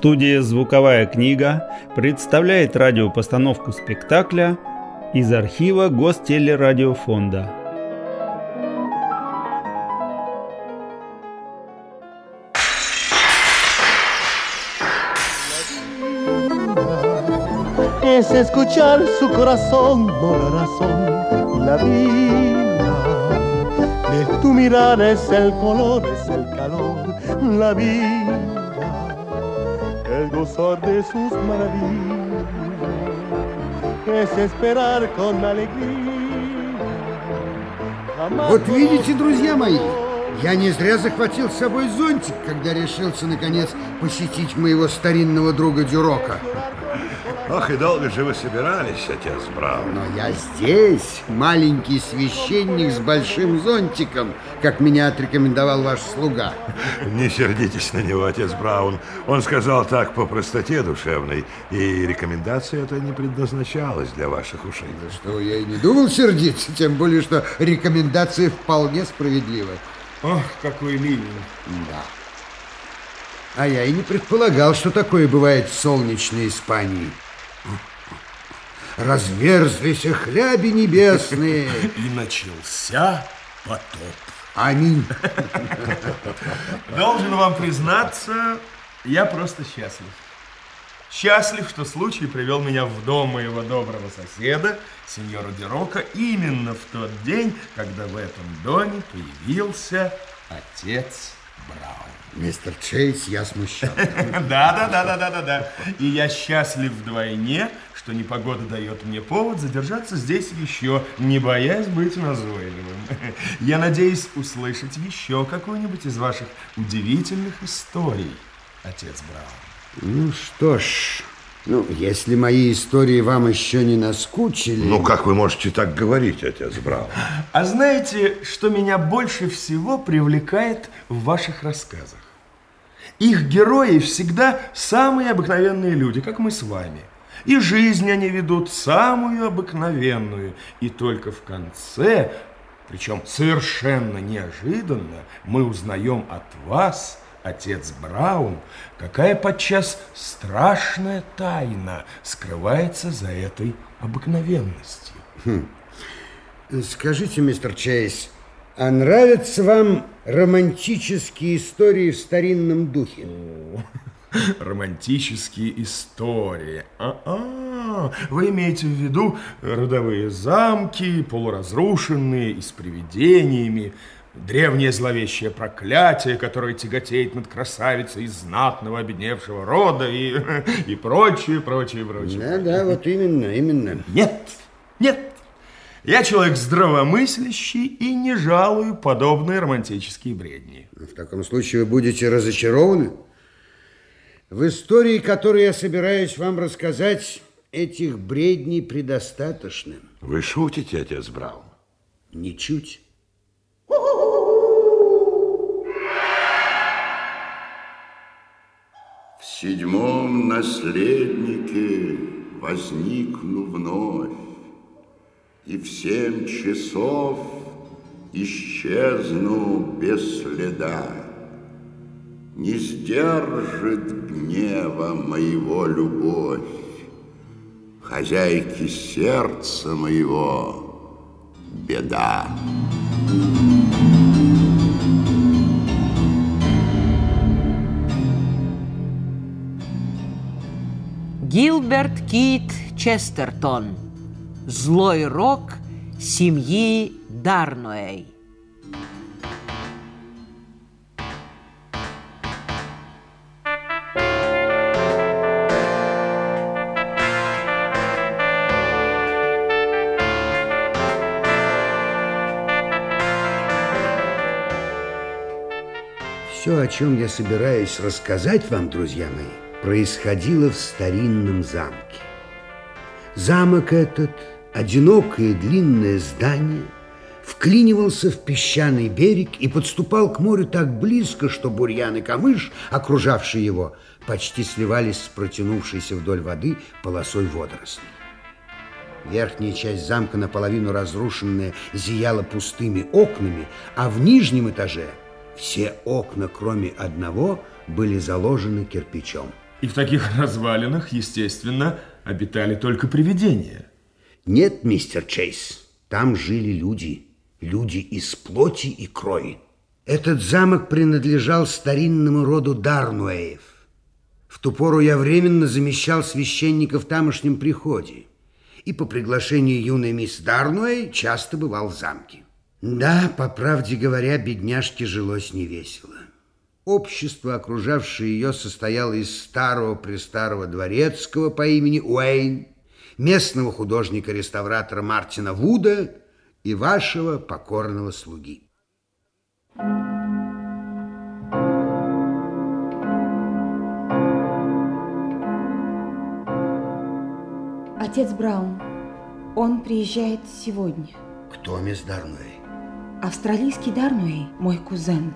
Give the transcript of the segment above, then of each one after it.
Студия «Звуковая книга» представляет радиопостановку спектакля из архива Гостелерадиофонда. Es escuchar su corazón, no la razón, la vida. De tu mirada es el color, es el calor, la vida gozar de sus maravillas, es esperar con alegría. Вот видите, друзья мои, я не зря захватил с собой зонтик, когда решился, наконец, посетить моего старинного друга Дюрока. Ох, и долго же вы собирались, отец Браун. Но я здесь, маленький священник с большим зонтиком, как меня отрекомендовал ваш слуга. Не сердитесь на него, отец Браун. Он сказал так по простоте душевной, и рекомендация эта не предназначалась для ваших ушей. Да что, я и не думал сердиться, тем более, что рекомендация вполне справедлива. Ох, какой ливень. Да. А я и не предполагал, что такое бывает в солнечной Испании. Разверзлись хляби небесные. И начался потоп. Аминь. Должен вам признаться, я просто счастлив. Счастлив, что случай привел меня в дом моего доброго соседа, сеньора Дерока, именно в тот день, когда в этом доме появился отец. Мистер Чейз, я смущен. Да, да, да, да, да, да, да. И я счастлив вдвойне, что непогода дает мне повод задержаться здесь еще, не боясь быть назойливым. Я надеюсь услышать еще какую-нибудь из ваших удивительных историй, отец Браун. Ну что ж, ну, если мои истории вам еще не наскучили... Ну, как вы можете так говорить, отец Браун? А знаете, что меня больше всего привлекает в ваших рассказах? Их герои всегда самые обыкновенные люди, как мы с вами. И жизнь они ведут самую обыкновенную. И только в конце, причем совершенно неожиданно, мы узнаем от вас, отец Браун, какая подчас страшная тайна скрывается за этой обыкновенностью. Хм. Скажите, мистер Чейз, а нравятся вам романтические истории в старинном духе? Романтические истории. А-а, вы имеете в виду родовые замки, полуразрушенные и с привидениями, древнее зловещее проклятие, которое тяготеет над красавицей из знатного обедневшего рода и, и прочее, прочее, прочее. Да, да, вот именно, именно. Нет, нет. Я человек здравомыслящий и не жалую подобные романтические бредни. В таком случае вы будете разочарованы. В истории, которую я собираюсь вам рассказать, этих бредней предостаточно. Вы шутите, отец Браун? Ничуть. В седьмом наследнике возникну вновь, И в семь часов исчезну без следа. Не сдержит гнева моего любовь, Хозяйки сердца моего беда. Гилберт Кит Честертон. Злой рок семьи Дарноэй. Все, о чем я собираюсь рассказать вам, друзья мои, происходило в старинном замке. Замок этот, одинокое длинное здание, вклинивался в песчаный берег и подступал к морю так близко, что бурьян и камыш, окружавшие его, почти сливались с протянувшейся вдоль воды полосой водорослей. Верхняя часть замка, наполовину разрушенная, зияла пустыми окнами, а в нижнем этаже все окна, кроме одного, были заложены кирпичом. И в таких развалинах, естественно, обитали только привидения. Нет, мистер Чейз, там жили люди. Люди из плоти и крови. Этот замок принадлежал старинному роду Дарнуэев. В ту пору я временно замещал священника в тамошнем приходе. И по приглашению юной мисс Дарнуэй часто бывал в замке. Да, по правде говоря, бедняжке жилось невесело. Общество, окружавшее ее, состояло из старого-престарого дворецкого по имени Уэйн, местного художника-реставратора Мартина Вуда и вашего покорного слуги. Отец Браун, он приезжает сегодня. Кто, мисс Дарнуэй? Австралийский Дарнуэй, мой кузен.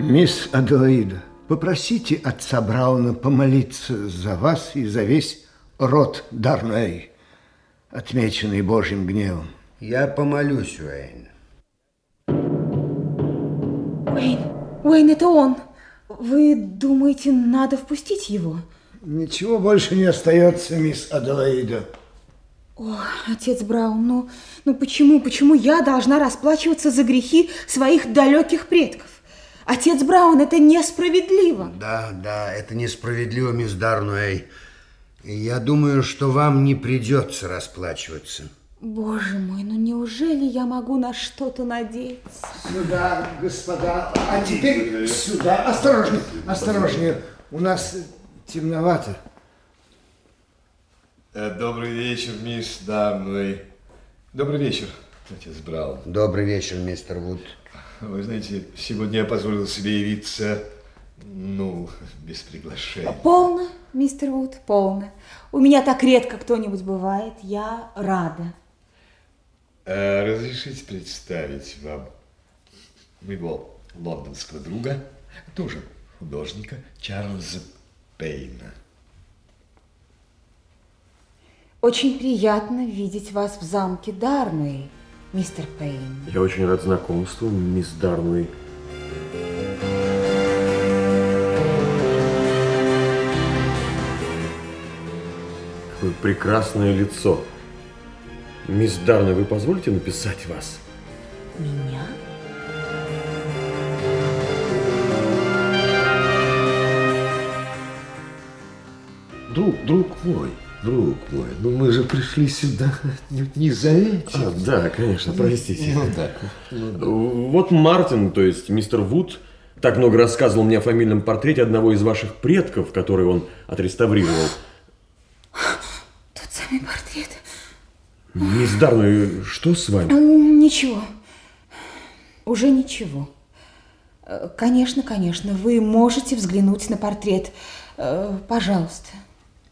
Мисс Аделаида, попросите отца Брауна помолиться за вас и за весь род Дарнуэй, отмеченный Божьим гневом. Я помолюсь, Уэйн. Уэйн, Уэйн, это он. Вы думаете, надо впустить его? Ничего больше не остается, мисс Аделаида. О, отец Браун, ну, ну почему, почему я должна расплачиваться за грехи своих далеких предков? Отец Браун, это несправедливо. Да, да, это несправедливо, мисс Дарнуэй. Я думаю, что вам не придется расплачиваться. Боже мой, ну неужели я могу на что-то надеяться? Сюда, господа. А теперь сюда. Осторожнее, осторожнее. У нас темновато. Э, Добрый вечер, мисс Дарнуэй. Добрый вечер, отец Браун. Добрый вечер, мистер Вуд. Вы знаете, сегодня я позволил себе явиться, ну, без приглашения. Полно, мистер Вуд, полно. У меня так редко кто-нибудь бывает. Я рада. А разрешите представить вам моего лондонского друга, тоже художника, Чарльза Пейна. Очень приятно видеть вас в замке Дарнуэй, мистер Пейн. Я очень рад знакомству, мисс Дарнуэй. Какое прекрасное лицо. Мисс Дарна, вы позволите написать вас? Меня? Друг, друг мой, друг мой, ну мы же пришли сюда не, не за этим. А, да, конечно, простите. Ну да. Ну да. Вот Мартин, то есть мистер Вуд, так много рассказывал мне о фамильном портрете одного из ваших предков, который он отреставрировал. Тот самый портрет. Дарна, что с вами? Ничего. Уже ничего. Э, Конечно, конечно, вы можете взглянуть на портрет. Э, Пожалуйста.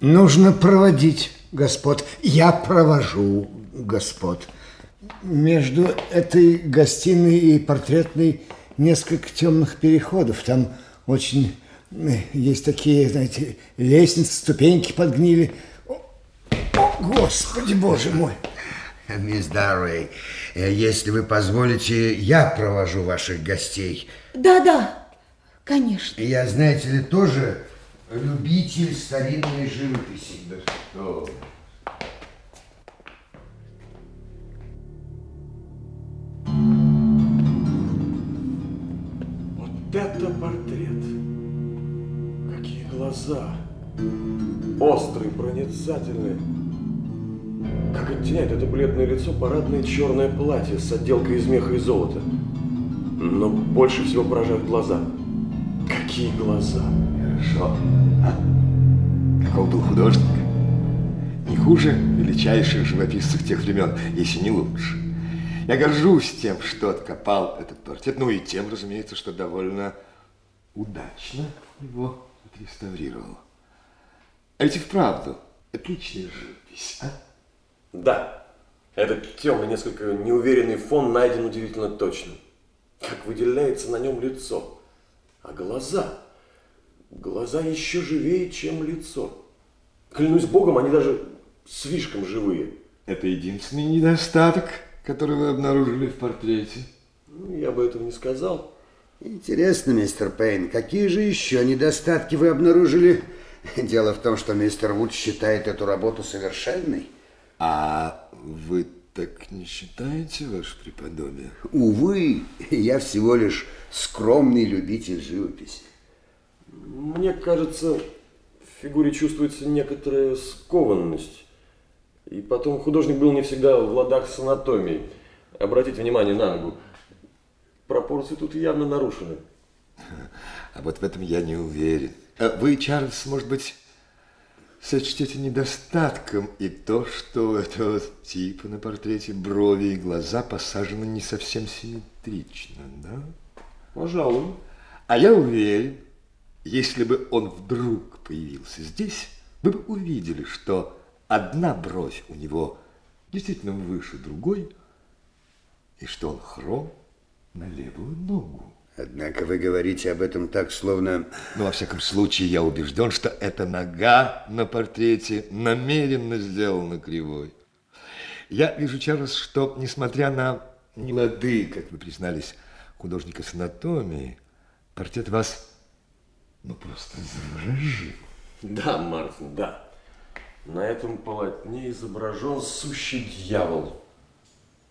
Нужно проводить господ. Я провожу господ. Между этой гостиной и портретной несколько темных переходов. Там очень э, есть такие, знаете, лестницы, ступеньки подгнили. Господи, боже мой! Мисс Даруэй, э, если вы позволите, я провожу ваших гостей. Да-да, конечно. Я, знаете ли, тоже любитель старинной живописи. Что? Вот это портрет! Какие глаза! Острые, проницательные. Оттеняет это бледное лицо парадное черное платье с отделкой из меха и золота. Но больше всего поражают глаза. Какие глаза! Хорошо. А? Каков был художник? Не хуже величайших живописцев тех времен, если не лучше. Я горжусь тем, что откопал этот портрет, ну и тем, разумеется, что довольно удачно его отреставрировал. А ведь и вправду отличная живопись, а? Да, этот темный, несколько неуверенный фон найден удивительно точно. Как выделяется на нем лицо. А глаза? Глаза еще живее, чем лицо. Клянусь богом, они даже слишком живые. Это единственный недостаток, который вы обнаружили в портрете. Ну, я бы этого не сказал. Интересно, мистер Пейн, какие же еще недостатки вы обнаружили Дело в том, что мистер Вуд считает эту работу совершенной. А вы так не считаете, ваше преподобие? Увы, я всего лишь скромный любитель живописи. Мне кажется, в фигуре чувствуется некоторая скованность. И потом художник был не всегда в ладах с анатомией. Обратите внимание на ногу. Пропорции тут явно нарушены. А вот в этом я не уверен. А вы, Чарльз, может быть, сочтете недостатком и то, что у этого типа на портрете брови и глаза посажены не совсем симметрично, да? Пожалуй. А я уверен, если бы он вдруг появился здесь, вы бы увидели, что одна бровь у него действительно выше другой, и что он хром на левую ногу. Однако вы говорите об этом так, словно... Ну, во всяком случае, я убежден, что эта нога на портрете намеренно сделана кривой. Я вижу, Чарльз, что, несмотря на нелады, как вы признались, художника с анатомией, портрет вас, ну, просто заворожил. Да, Мартин, да. На этом полотне изображен сущий дьявол.